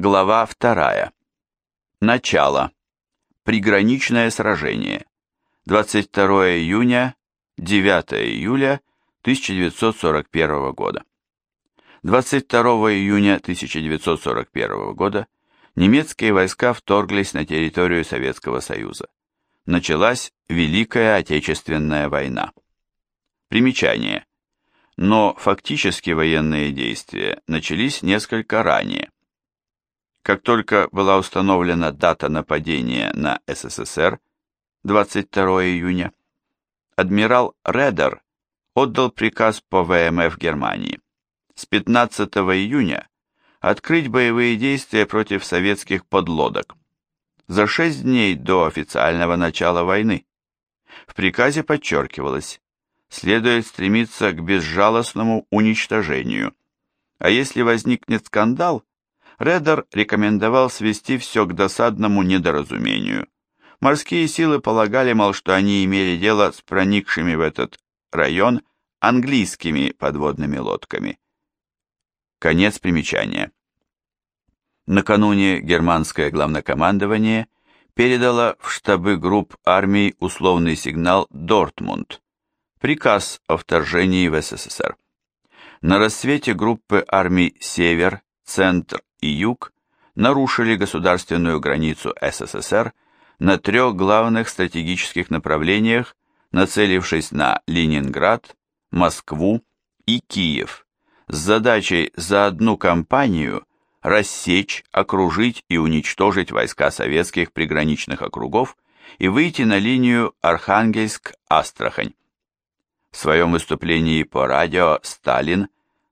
Глава 2. Начало. Приграничное сражение. 22 июня, 9 июля 1941 года. 22 июня 1941 года немецкие войска вторглись на территорию Советского Союза. Началась Великая Отечественная война. Примечание. Но фактически военные действия начались несколько ранее. Как только была установлена дата нападения на СССР, 22 июня, адмирал Редер отдал приказ по ВМФ Германии с 15 июня открыть боевые действия против советских подлодок за шесть дней до официального начала войны. В приказе подчеркивалось, следует стремиться к безжалостному уничтожению, а если возникнет скандал, Редер рекомендовал свести все к досадному недоразумению. Морские силы полагали, мол, что они имели дело с проникшими в этот район английскими подводными лодками. Конец примечания. Накануне германское главнокомандование передало в штабы групп армий условный сигнал «Дортмунд», приказ о вторжении в СССР. На рассвете группы армий «Север», «Центр» и Юг нарушили государственную границу СССР на трех главных стратегических направлениях, нацелившись на Ленинград, Москву и Киев, с задачей за одну кампанию рассечь, окружить и уничтожить войска советских приграничных округов и выйти на линию Архангельск-Астрахань. В своем выступлении по радио Сталин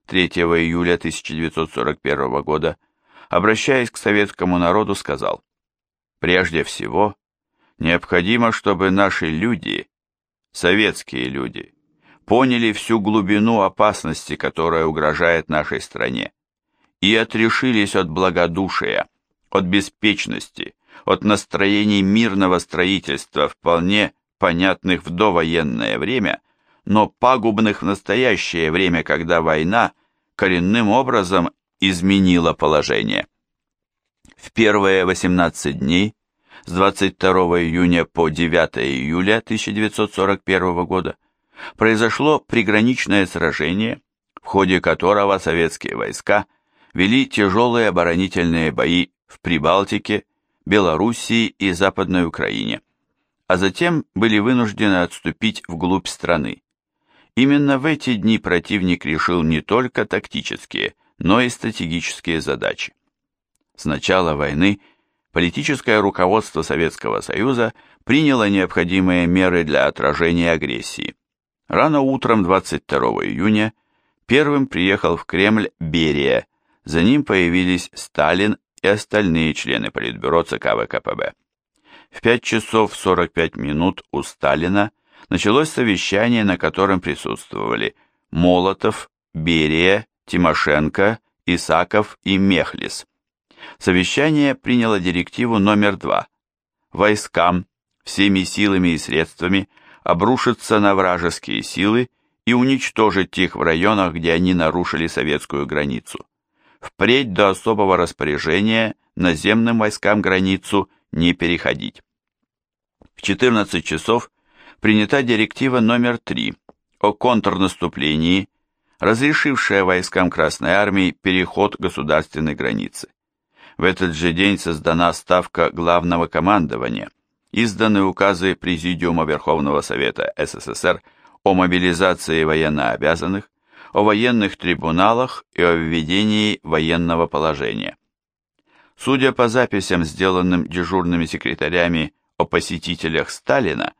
3 июля 1941 года обращаясь к советскому народу, сказал, «Прежде всего, необходимо, чтобы наши люди, советские люди, поняли всю глубину опасности, которая угрожает нашей стране, и отрешились от благодушия, от беспечности, от настроений мирного строительства, вполне понятных в довоенное время, но пагубных в настоящее время, когда война коренным образом изменило положение. В первые 18 дней, с 22 июня по 9 июля 1941 года, произошло приграничное сражение, в ходе которого советские войска вели тяжелые оборонительные бои в Прибалтике, Белоруссии и Западной Украине, а затем были вынуждены отступить вглубь страны. Именно в эти дни противник решил не только тактические, но и стратегические задачи. С начала войны политическое руководство Советского Союза приняло необходимые меры для отражения агрессии. Рано утром 22 июня первым приехал в Кремль Берия, за ним появились Сталин и остальные члены Политбюро ЦК ВКПБ. В 5 часов 45 минут у Сталина началось совещание, на котором присутствовали Молотов, Берия, Тимошенко, Исаков и Мехлис. Совещание приняло директиву номер два. Войскам всеми силами и средствами обрушиться на вражеские силы и уничтожить их в районах, где они нарушили советскую границу. Впредь до особого распоряжения наземным войскам границу не переходить. В 14 часов принята директива номер 3 о контрнаступлении разрешившая войскам Красной Армии переход государственной границы. В этот же день создана Ставка Главного командования, изданы указы Президиума Верховного Совета СССР о мобилизации военнообязанных, о военных трибуналах и о введении военного положения. Судя по записям, сделанным дежурными секретарями о посетителях Сталина,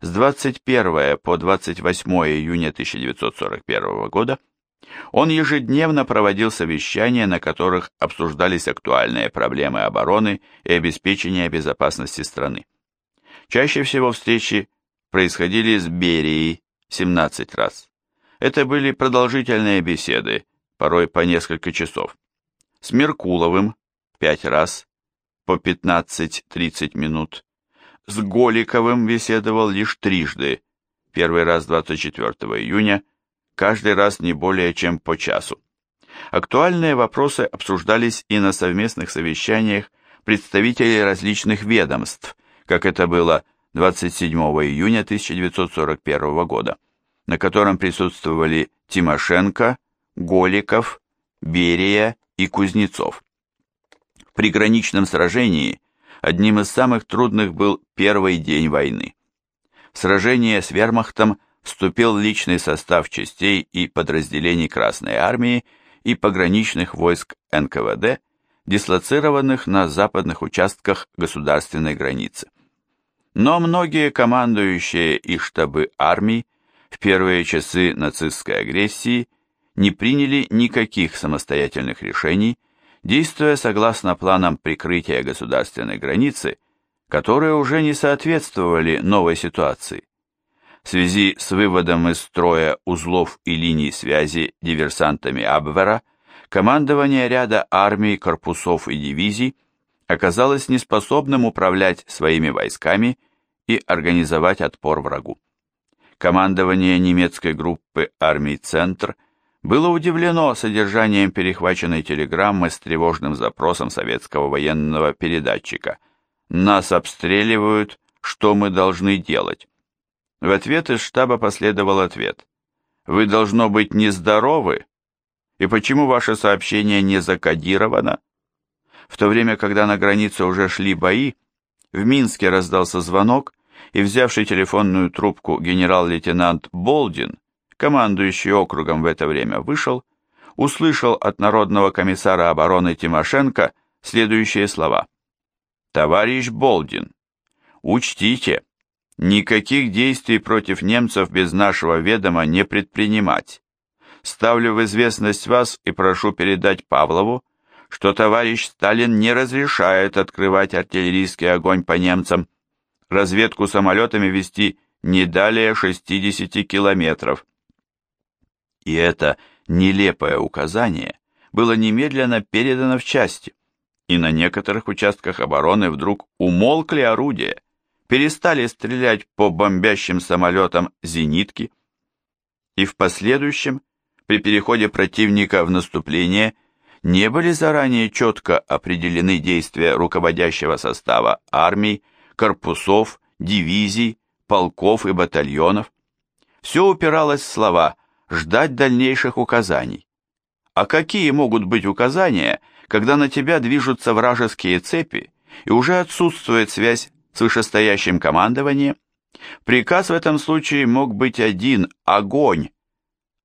с 21 по 28 июня 1941 года он ежедневно проводил совещания, на которых обсуждались актуальные проблемы обороны и обеспечения безопасности страны. Чаще всего встречи происходили с Берией 17 раз. Это были продолжительные беседы, порой по несколько часов. С Меркуловым 5 раз, по 15-30 минут, с Голиковым беседовал лишь трижды, первый раз 24 июня, каждый раз не более чем по часу. Актуальные вопросы обсуждались и на совместных совещаниях представителей различных ведомств, как это было 27 июня 1941 года, на котором присутствовали Тимошенко, Голиков, Берия и Кузнецов. В приграничном сражении одним из самых трудных был первый день войны. Сражение с вермахтом вступил личный состав частей и подразделений Красной Армии и пограничных войск НКВД, дислоцированных на западных участках государственной границы. Но многие командующие и штабы армий в первые часы нацистской агрессии не приняли никаких самостоятельных решений, действуя согласно планам прикрытия государственной границы, которые уже не соответствовали новой ситуации. В связи с выводом из строя узлов и линий связи диверсантами Абвера, командование ряда армий, корпусов и дивизий оказалось неспособным управлять своими войсками и организовать отпор врагу. Командование немецкой группы армий «Центр» было удивлено содержанием перехваченной телеграммы с тревожным запросом советского военного передатчика. «Нас обстреливают, что мы должны делать?» В ответ из штаба последовал ответ. «Вы должно быть нездоровы? И почему ваше сообщение не закодировано?» В то время, когда на границе уже шли бои, в Минске раздался звонок, и взявший телефонную трубку генерал-лейтенант Болдин, командующий округом в это время, вышел, услышал от народного комиссара обороны Тимошенко следующие слова. «Товарищ Болдин, учтите, Никаких действий против немцев без нашего ведома не предпринимать. Ставлю в известность вас и прошу передать Павлову, что товарищ Сталин не разрешает открывать артиллерийский огонь по немцам, разведку самолетами вести не далее 60 километров. И это нелепое указание было немедленно передано в части, и на некоторых участках обороны вдруг умолкли орудия, перестали стрелять по бомбящим самолетам зенитки, и в последующем, при переходе противника в наступление, не были заранее четко определены действия руководящего состава армий, корпусов, дивизий, полков и батальонов. Все упиралось в слова «ждать дальнейших указаний». А какие могут быть указания, когда на тебя движутся вражеские цепи и уже отсутствует связь с вышестоящим командованием, приказ в этом случае мог быть один – огонь.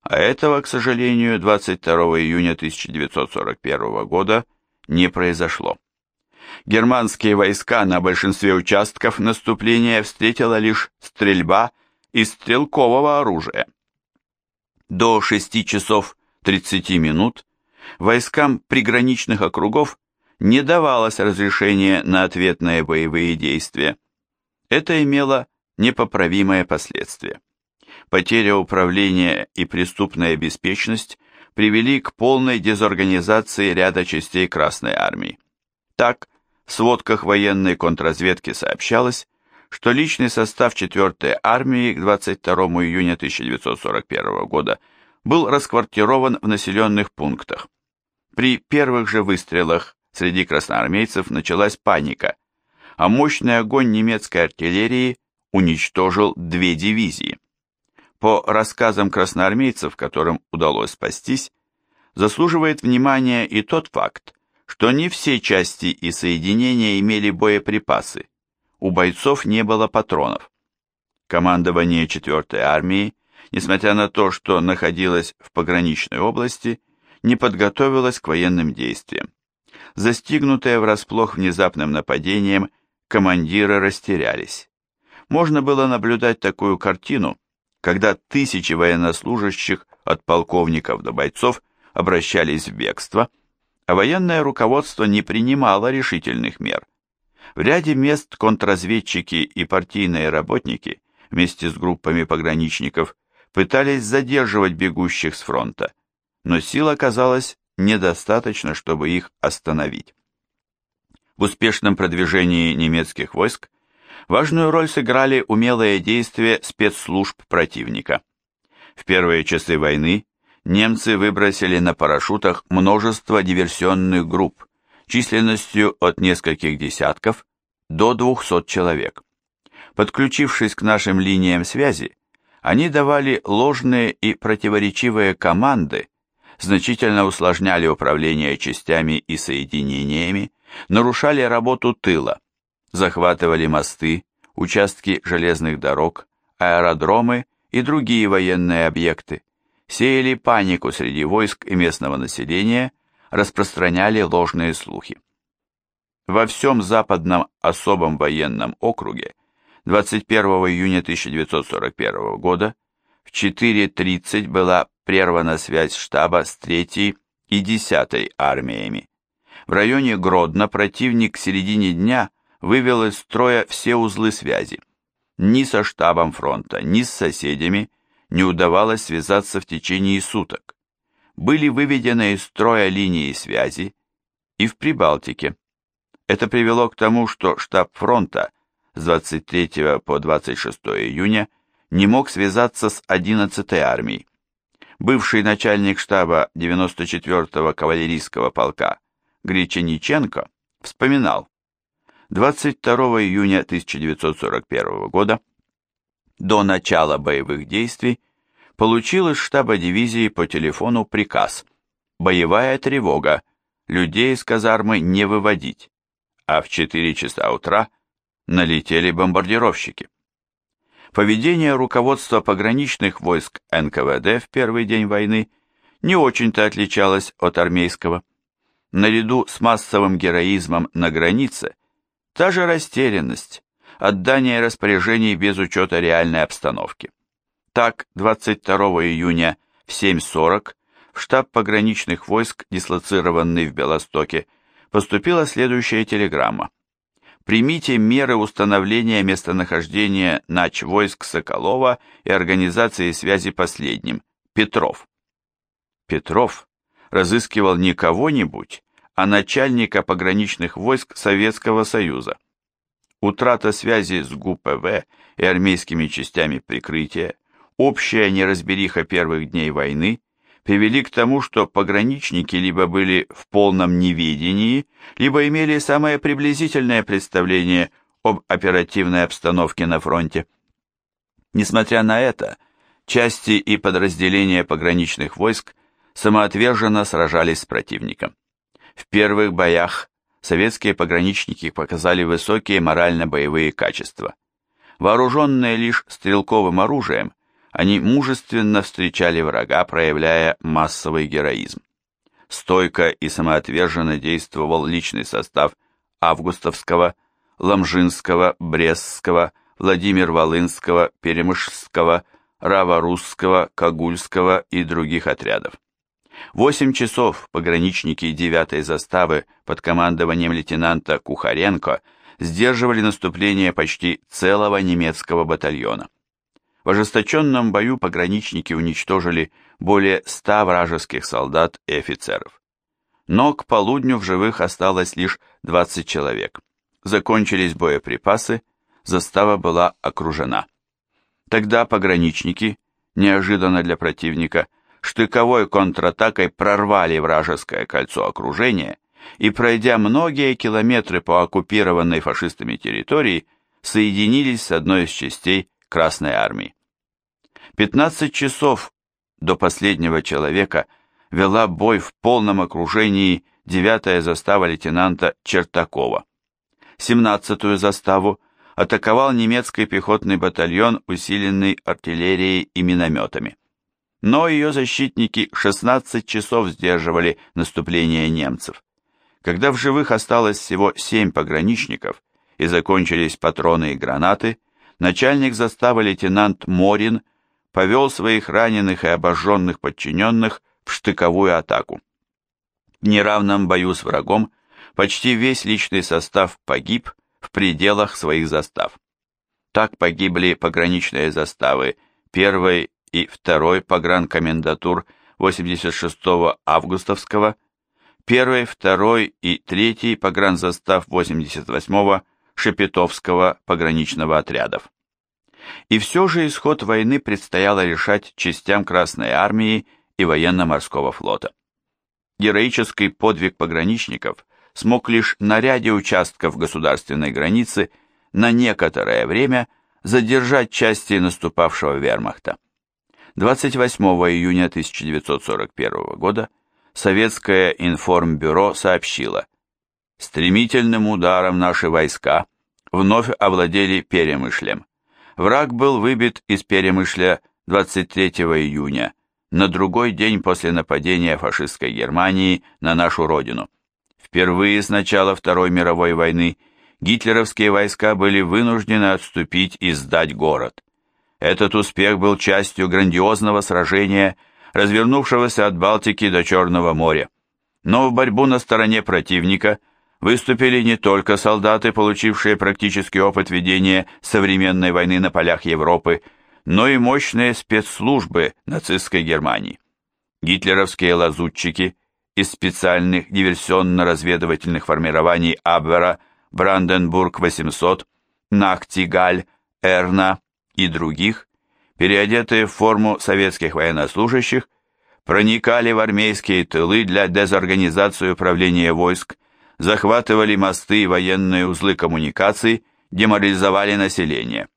А этого, к сожалению, 22 июня 1941 года не произошло. Германские войска на большинстве участков наступления встретила лишь стрельба из стрелкового оружия. До 6 часов 30 минут войскам приграничных округов не давалось разрешения на ответные боевые действия. Это имело непоправимое последствие. Потеря управления и преступная беспечность привели к полной дезорганизации ряда частей Красной Армии. Так, в сводках военной контрразведки сообщалось, что личный состав 4-й армии к 22 июня 1941 года был расквартирован в населенных пунктах. При первых же выстрелах Среди красноармейцев началась паника, а мощный огонь немецкой артиллерии уничтожил две дивизии. По рассказам красноармейцев, которым удалось спастись, заслуживает внимания и тот факт, что не все части и соединения имели боеприпасы, у бойцов не было патронов. Командование 4-й армии, несмотря на то, что находилось в пограничной области, не подготовилось к военным действиям. Застигнутые врасплох внезапным нападением, командиры растерялись. Можно было наблюдать такую картину, когда тысячи военнослужащих от полковников до бойцов обращались в бегство, а военное руководство не принимало решительных мер. В ряде мест контрразведчики и партийные работники вместе с группами пограничников пытались задерживать бегущих с фронта, но сил оказалось недостаточно, чтобы их остановить. В успешном продвижении немецких войск важную роль сыграли умелые действия спецслужб противника. В первые часы войны немцы выбросили на парашютах множество диверсионных групп численностью от нескольких десятков до 200 человек. Подключившись к нашим линиям связи, они давали ложные и противоречивые команды, значительно усложняли управление частями и соединениями, нарушали работу тыла, захватывали мосты, участки железных дорог, аэродромы и другие военные объекты, сеяли панику среди войск и местного населения, распространяли ложные слухи. Во всем западном особом военном округе 21 июня 1941 года в 4.30 была прервана связь штаба с 3 и 10 армиями. В районе Гродно противник к середине дня вывел из строя все узлы связи. Ни со штабом фронта, ни с соседями не удавалось связаться в течение суток. Были выведены из строя линии связи и в Прибалтике. Это привело к тому, что штаб фронта с 23 по 26 июня не мог связаться с 11-й армией. Бывший начальник штаба 94-го кавалерийского полка Гречениченко вспоминал, 22 июня 1941 года до начала боевых действий получил из штаба дивизии по телефону приказ «Боевая тревога, людей из казармы не выводить», а в 4 часа утра налетели бомбардировщики. Поведение руководства пограничных войск НКВД в первый день войны не очень-то отличалось от армейского. Наряду с массовым героизмом на границе, та же растерянность, отдание распоряжений без учета реальной обстановки. Так, 22 июня в 7.40 в штаб пограничных войск, дислоцированный в Белостоке, поступила следующая телеграмма примите меры установления местонахождения нач войск Соколова и организации связи последним, Петров. Петров разыскивал не кого-нибудь, а начальника пограничных войск Советского Союза. Утрата связи с ГУПВ и армейскими частями прикрытия, общая неразбериха первых дней войны привели к тому, что пограничники либо были в полном неведении, либо имели самое приблизительное представление об оперативной обстановке на фронте. Несмотря на это, части и подразделения пограничных войск самоотверженно сражались с противником. В первых боях советские пограничники показали высокие морально-боевые качества. Вооруженные лишь стрелковым оружием, они мужественно встречали врага, проявляя массовый героизм. Стойко и самоотверженно действовал личный состав Августовского, Ламжинского, Брестского, Владимир Волынского, Перемышского, Раворусского, Кагульского и других отрядов. Восемь часов пограничники 9-й заставы под командованием лейтенанта Кухаренко сдерживали наступление почти целого немецкого батальона. В ожесточенном бою пограничники уничтожили более ста вражеских солдат и офицеров. Но к полудню в живых осталось лишь 20 человек. Закончились боеприпасы, застава была окружена. Тогда пограничники, неожиданно для противника, штыковой контратакой прорвали вражеское кольцо окружения и, пройдя многие километры по оккупированной фашистами территории, соединились с одной из частей Красной Армии. 15 часов до последнего человека вела бой в полном окружении 9-я застава лейтенанта Чертакова. 17-ю заставу атаковал немецкий пехотный батальон, усиленный артиллерией и минометами. Но ее защитники 16 часов сдерживали наступление немцев. Когда в живых осталось всего 7 пограничников и закончились патроны и гранаты, начальник заставы лейтенант Морин повел своих раненых и обожженных подчиненных в штыковую атаку. В неравном бою с врагом почти весь личный состав погиб в пределах своих застав. Так погибли пограничные заставы 1 и 2 погранкомендатур 86-го августовского, 1, 2 и 3 погранзастав 88-го Шепетовского пограничного отрядов. И все же исход войны предстояло решать частям Красной Армии и военно-морского флота. Героический подвиг пограничников смог лишь на ряде участков государственной границы на некоторое время задержать части наступавшего вермахта. 28 июня 1941 года Советское информбюро сообщило, стремительным ударом наши войска вновь овладели Перемышлем. Враг был выбит из Перемышля 23 июня, на другой день после нападения фашистской Германии на нашу родину. Впервые с начала Второй мировой войны гитлеровские войска были вынуждены отступить и сдать город. Этот успех был частью грандиозного сражения, развернувшегося от Балтики до Черного моря. Но в борьбу на стороне противника выступили не только солдаты, получившие практический опыт ведения современной войны на полях Европы, но и мощные спецслужбы нацистской Германии. Гитлеровские лазутчики из специальных диверсионно-разведывательных формирований Абвера, Бранденбург-800, Нахтигаль, Эрна, и других, переодетые в форму советских военнослужащих, проникали в армейские тылы для дезорганизации управления войск, захватывали мосты и военные узлы коммуникаций, деморализовали население.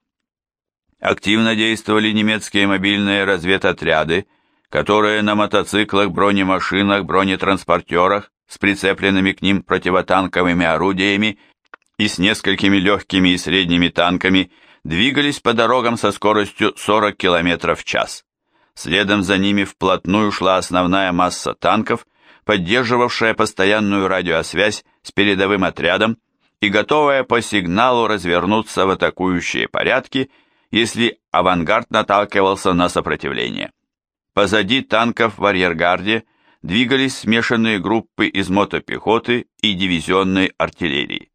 Активно действовали немецкие мобильные разведотряды, которые на мотоциклах, бронемашинах, бронетранспортерах с прицепленными к ним противотанковыми орудиями и с несколькими легкими и средними танками – двигались по дорогам со скоростью 40 км в час. Следом за ними вплотную шла основная масса танков, поддерживавшая постоянную радиосвязь с передовым отрядом и готовая по сигналу развернуться в атакующие порядки, если авангард наталкивался на сопротивление. Позади танков в арьергарде двигались смешанные группы из мотопехоты и дивизионной артиллерии.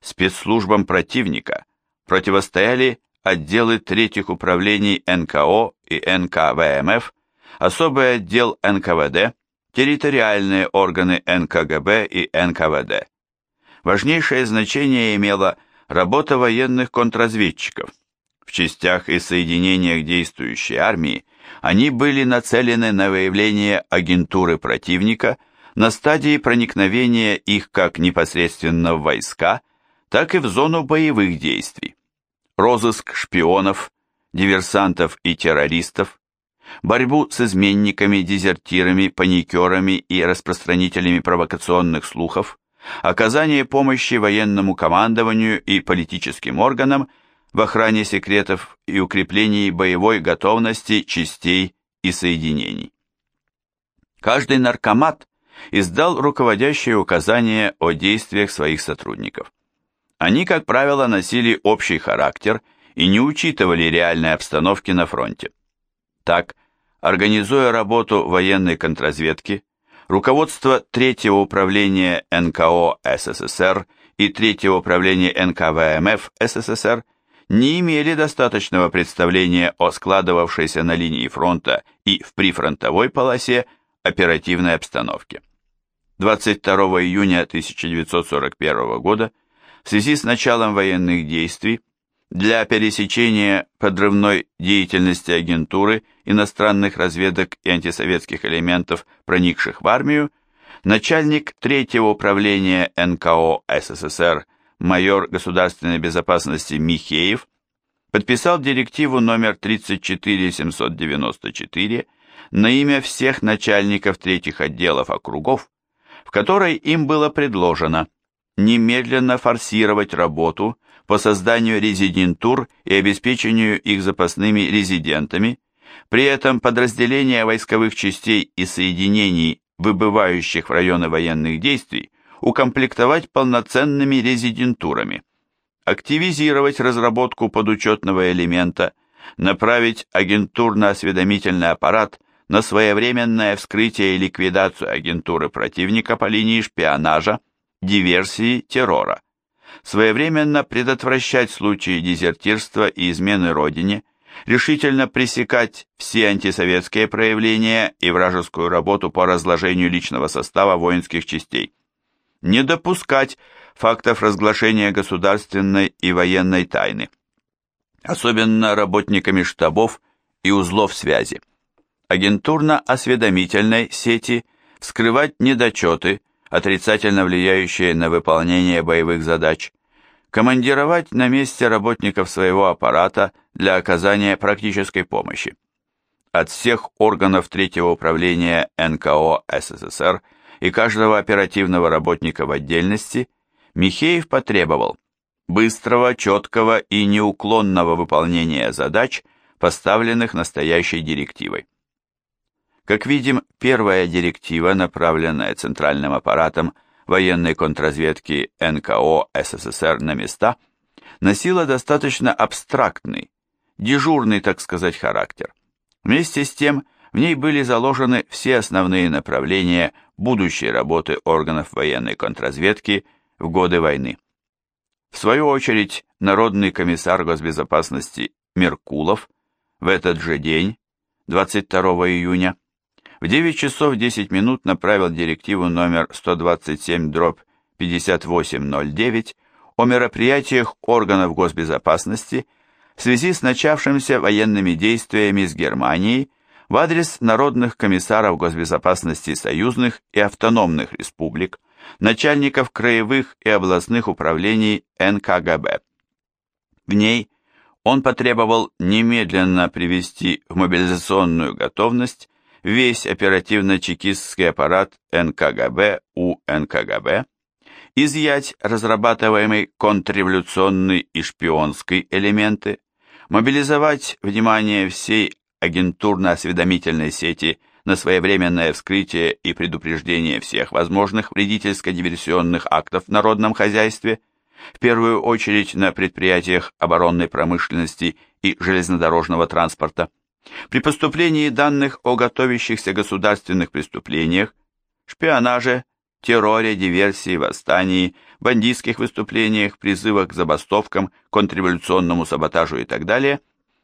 Спецслужбам противника – противостояли отделы третьих управлений НКО и НКВМФ, особый отдел НКВД, территориальные органы НКГБ и НКВД. Важнейшее значение имела работа военных контрразведчиков. В частях и соединениях действующей армии они были нацелены на выявление агентуры противника на стадии проникновения их как непосредственно в войска, так и в зону боевых действий. Розыск шпионов, диверсантов и террористов, борьбу с изменниками, дезертирами, паникерами и распространителями провокационных слухов, оказание помощи военному командованию и политическим органам в охране секретов и укреплении боевой готовности частей и соединений. Каждый наркомат издал руководящие указания о действиях своих сотрудников. Они, как правило, носили общий характер и не учитывали реальной обстановки на фронте. Так, организуя работу военной контрразведки, руководство Третьего управления НКО СССР и Третьего управления НКВМФ СССР не имели достаточного представления о складывавшейся на линии фронта и в прифронтовой полосе оперативной обстановке. 22 июня 1941 года в связи с началом военных действий для пересечения подрывной деятельности агентуры иностранных разведок и антисоветских элементов, проникших в армию, начальник третьего управления НКО СССР майор государственной безопасности Михеев подписал директиву номер 34794 на имя всех начальников третьих отделов округов, в которой им было предложено немедленно форсировать работу по созданию резидентур и обеспечению их запасными резидентами, при этом подразделения войсковых частей и соединений, выбывающих в районы военных действий, укомплектовать полноценными резидентурами, активизировать разработку подучетного элемента, направить агентурно-осведомительный аппарат на своевременное вскрытие и ликвидацию агентуры противника по линии шпионажа, диверсии, террора, своевременно предотвращать случаи дезертирства и измены Родине, решительно пресекать все антисоветские проявления и вражескую работу по разложению личного состава воинских частей, не допускать фактов разглашения государственной и военной тайны, особенно работниками штабов и узлов связи, агентурно-осведомительной сети вскрывать недочеты, отрицательно влияющие на выполнение боевых задач, командировать на месте работников своего аппарата для оказания практической помощи. От всех органов третьего управления НКО СССР и каждого оперативного работника в отдельности Михеев потребовал быстрого, четкого и неуклонного выполнения задач, поставленных настоящей директивой. Как видим, первая директива, направленная центральным аппаратом военной контрразведки НКО СССР на места, носила достаточно абстрактный, дежурный, так сказать, характер. Вместе с тем, в ней были заложены все основные направления будущей работы органов военной контрразведки в годы войны. В свою очередь, Народный комиссар госбезопасности Меркулов в этот же день, 22 июня, в 9 часов 10 минут направил директиву номер 127-5809 о мероприятиях органов госбезопасности в связи с начавшимися военными действиями с Германией в адрес народных комиссаров госбезопасности союзных и автономных республик, начальников краевых и областных управлений НКГБ. В ней он потребовал немедленно привести в мобилизационную готовность весь оперативно-чекистский аппарат НКГБ у НКГБ, изъять разрабатываемый контрреволюционный и шпионский элементы, мобилизовать внимание всей агентурно-осведомительной сети на своевременное вскрытие и предупреждение всех возможных вредительско-диверсионных актов в народном хозяйстве, в первую очередь на предприятиях оборонной промышленности и железнодорожного транспорта, при поступлении данных о готовящихся государственных преступлениях, шпионаже, терроре, диверсии, восстании, бандитских выступлениях, призывах к забастовкам, контрреволюционному саботажу и так далее,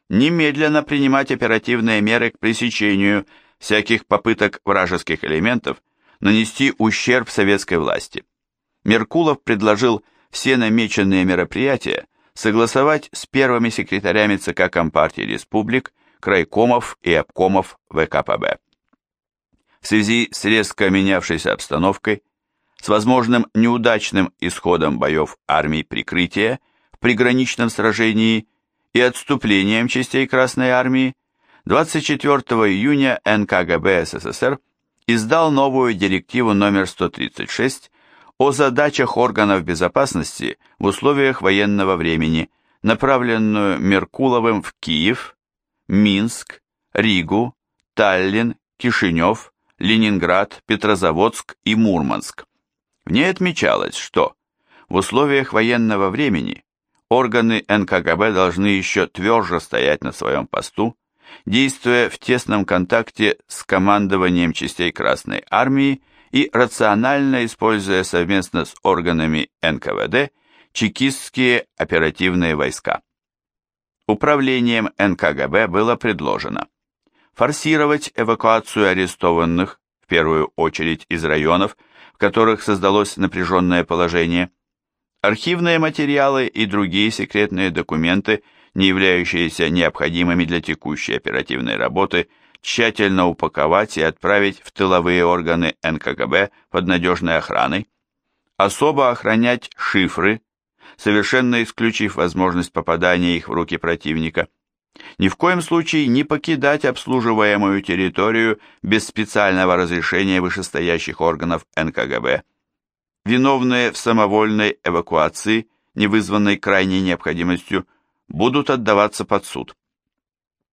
немедленно принимать оперативные меры к пресечению всяких попыток вражеских элементов нанести ущерб советской власти. Меркулов предложил все намеченные мероприятия согласовать с первыми секретарями ЦК Компартии Республик крайкомов и обкомов ВКПБ. В связи с резко менявшейся обстановкой, с возможным неудачным исходом боев армий прикрытия в приграничном сражении и отступлением частей Красной армии, 24 июня НКГБ СССР издал новую директиву номер 136 о задачах органов безопасности в условиях военного времени, направленную Меркуловым в Киев, Минск, Ригу, Таллин, Кишинев, Ленинград, Петрозаводск и Мурманск. В ней отмечалось, что в условиях военного времени органы НКГБ должны еще тверже стоять на своем посту, действуя в тесном контакте с командованием частей Красной Армии и рационально используя совместно с органами НКВД чекистские оперативные войска. Управлением НКГБ было предложено форсировать эвакуацию арестованных, в первую очередь из районов, в которых создалось напряженное положение, архивные материалы и другие секретные документы, не являющиеся необходимыми для текущей оперативной работы, тщательно упаковать и отправить в тыловые органы НКГБ под надежной охраной, особо охранять шифры, совершенно исключив возможность попадания их в руки противника. Ни в коем случае не покидать обслуживаемую территорию без специального разрешения вышестоящих органов НКГБ. Виновные в самовольной эвакуации, не вызванной крайней необходимостью, будут отдаваться под суд.